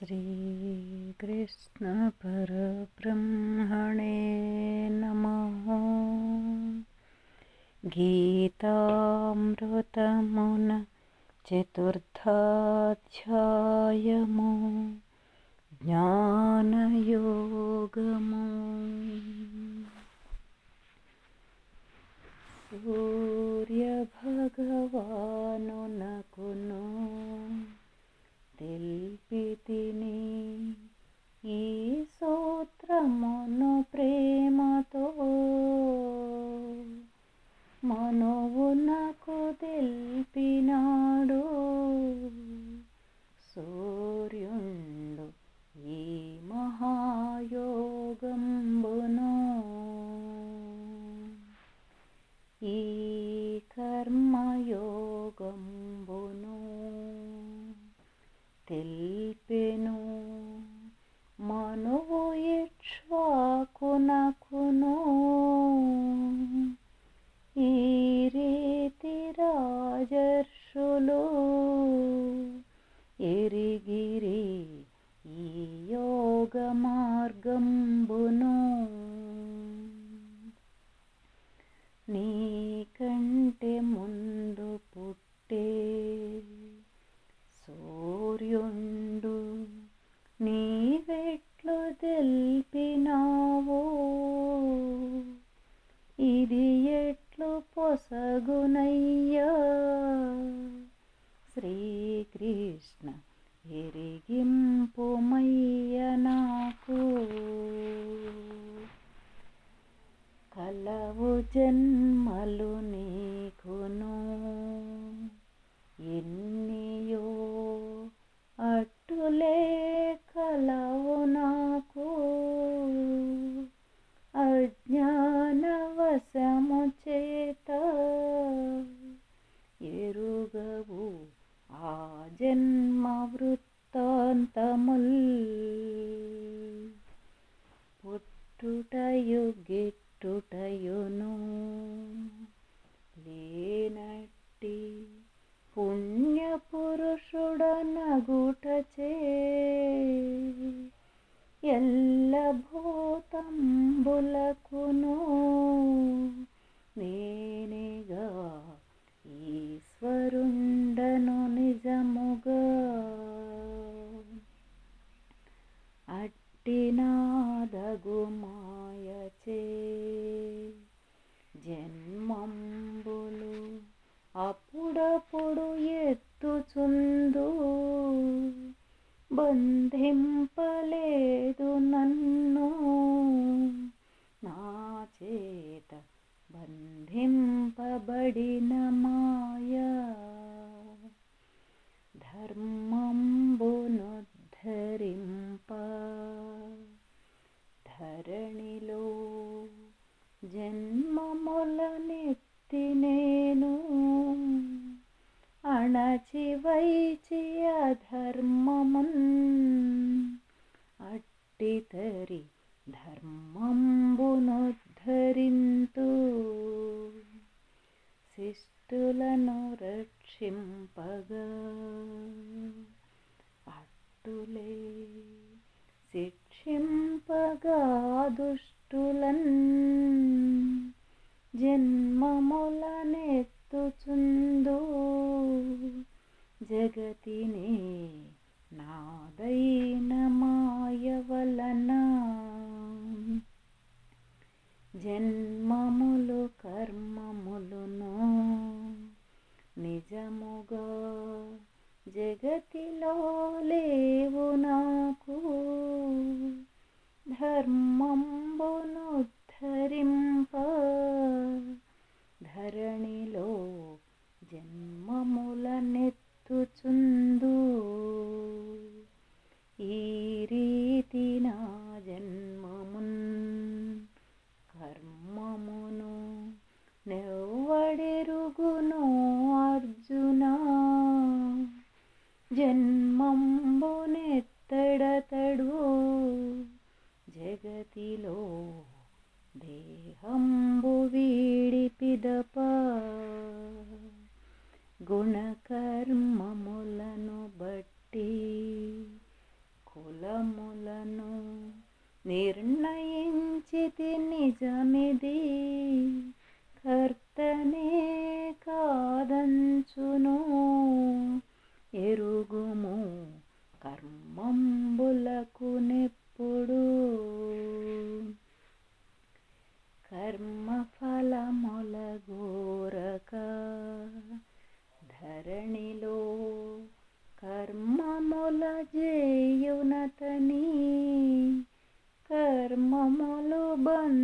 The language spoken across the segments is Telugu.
श्रीकृष्णपरब्रह्मणे नमः। गीतामृतमुन चतुर्थाध्यायमो। ज्ञानयोगम्। యుండు నీవెట్లు తెల్పినావో. ఇది ఎట్లు పొసగునయ్యా. శ్రీకృష్ణ ఎరిగింపుమయ్య నాకు. కలవు జన్మలు నీకును. ఎన్ని అట్టులే కలవు నాకు అజ్ఞానవశము చేత ఎరుగవు ఆ జన్మ వృత్తాంతముల్ పుట్టుటయు గిట్టుటయును లేనట్టి పుణ్య పురుషుడనగుటచే ఎల్ల భూతంబులకును నేనేగా బంధింపబడిన మాయా ధర్మంబునుద్ధరింప ధరణిలో జన్మములనెత్తి నేను అణచి వైచి అధర్మమున్ అట్టితరి ధర్మంబునుద్ధరింతు శిష్టులను రక్షింపగా. అట్టులే శిక్షింపగా దుష్టులన్. జన్మములనెత్తుచుందు. జగతిని నాదైన మాయ వలన జన్మములు కర్మములును నిజముగా జగతిలో లేవు నాకు. జన్మంబునెత్తడతడు జగతిలో దేహంబు వీడిపిదప. గుణకర్మములను బట్టి మూలములను నిర్ణయించితి నిజమిది కర్మములు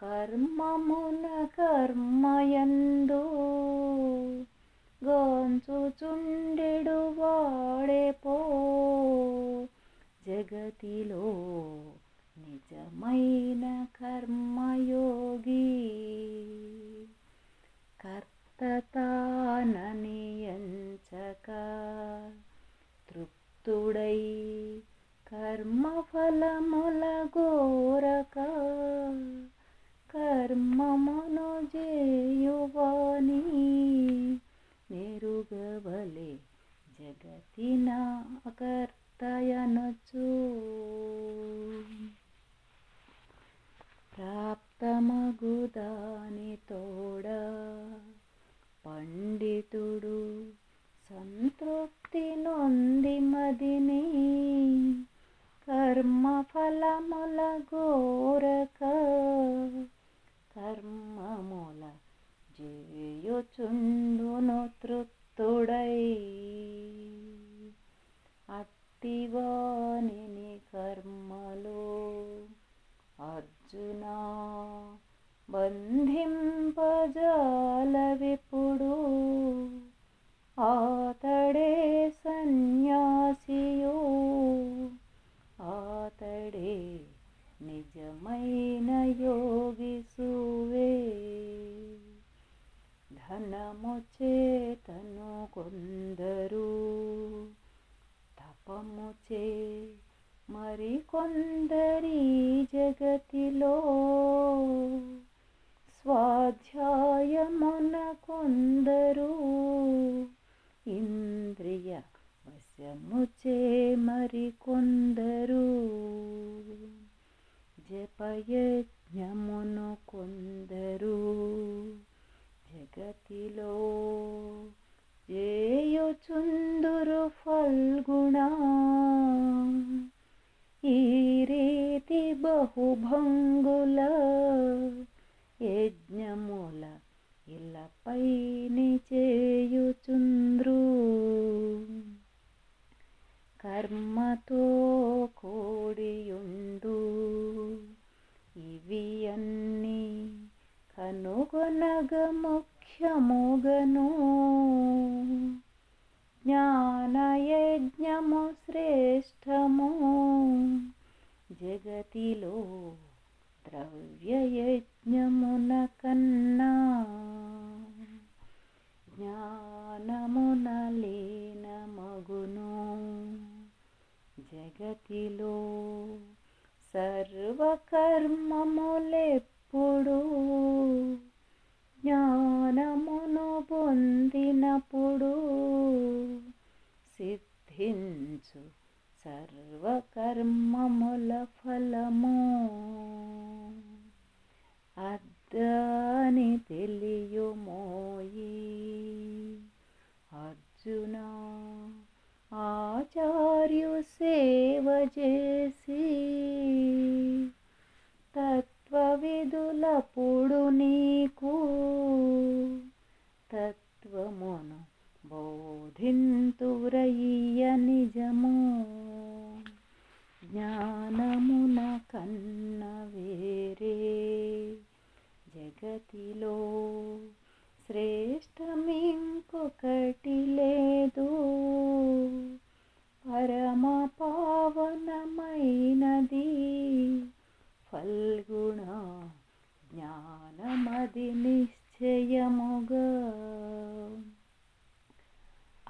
కర్మమున కర్మయందు గాంచుచుండెడు వాడే పో. జగతిలో నిజమైన కర్మయోగి కర్తతాననియంచక తృప్తుడై కర్మఫలముల గోరక కర్మమును జేయువాని నెరుగవలే జగతిన కర్తయనచు ప్రాప్తమగుదాని తోడ పండితుడు సంతృప్తి నొంది మదిని కర్మ ఫలముల గోరక కర్మముల జేయుచుండును తృప్తుడై. అట్టివాణిని కర్మలో అర్జునా బంధిం చేతను కొందరు తపము చే మరి కొందరి జగతిలో స్వాధ్యాయమున కొందరు ఇంద్రియ వశముచే మరి కొందరు జపయజ్ఞమును కొందరు జగతిలో ఏయుచుందురు ఫల్గుణ? ఈ రీతి బహుభంగుల యజ్ఞముల ఇళ్ళపై చేయుచుంద్రు. కర్మతో కర్మముల ఫలము. అద్దాని తెలియుమోయి అర్జున. ఆచార్యు సేవ చేసి తత్వవిధులప్పుడు నీకు తత్వమును బోధింతురయ్య నిజము. జ్ఞానమున కన్న వేరే జగతిలో శ్రేష్టమింకొకటి లేదు. పరమ పావనమైనది ఫల్గుణ జ్ఞానమది నిశ్చయముగా.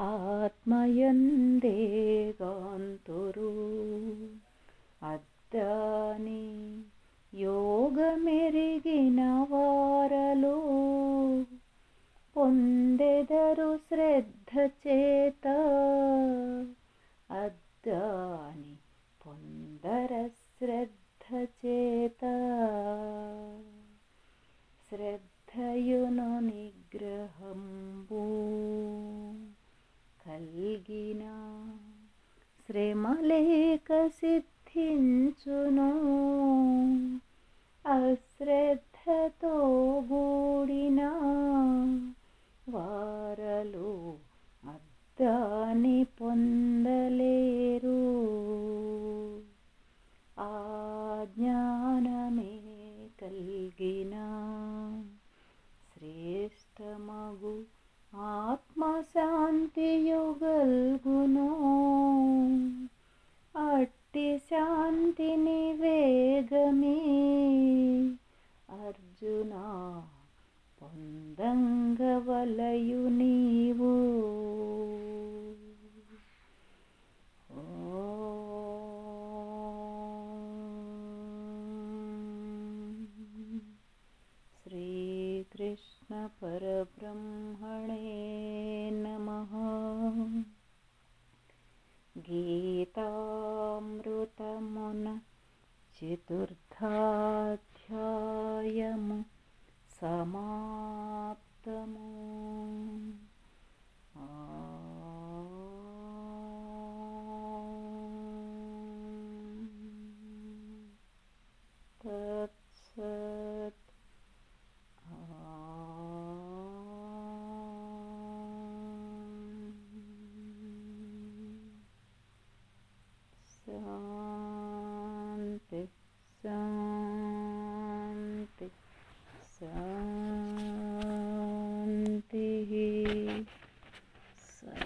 ఆత్మయందే గాంతురు. అద్దాని యోగమెరిగిన వారలు పొందెదరు శ్రద్ధ చేత గూడిన వారలు అద్దాని పొందలేరు. ఆ జ్ఞానమే కలిగిన శ్రేష్టమగు ఆత్మశాంతియుగల్గును అట్టి శాంతిని వేగమే అర్జున పొందంగవలయు నీవు శ్రీకృష్ణ పరబ్రహ్మణే నమః గీతామృతమున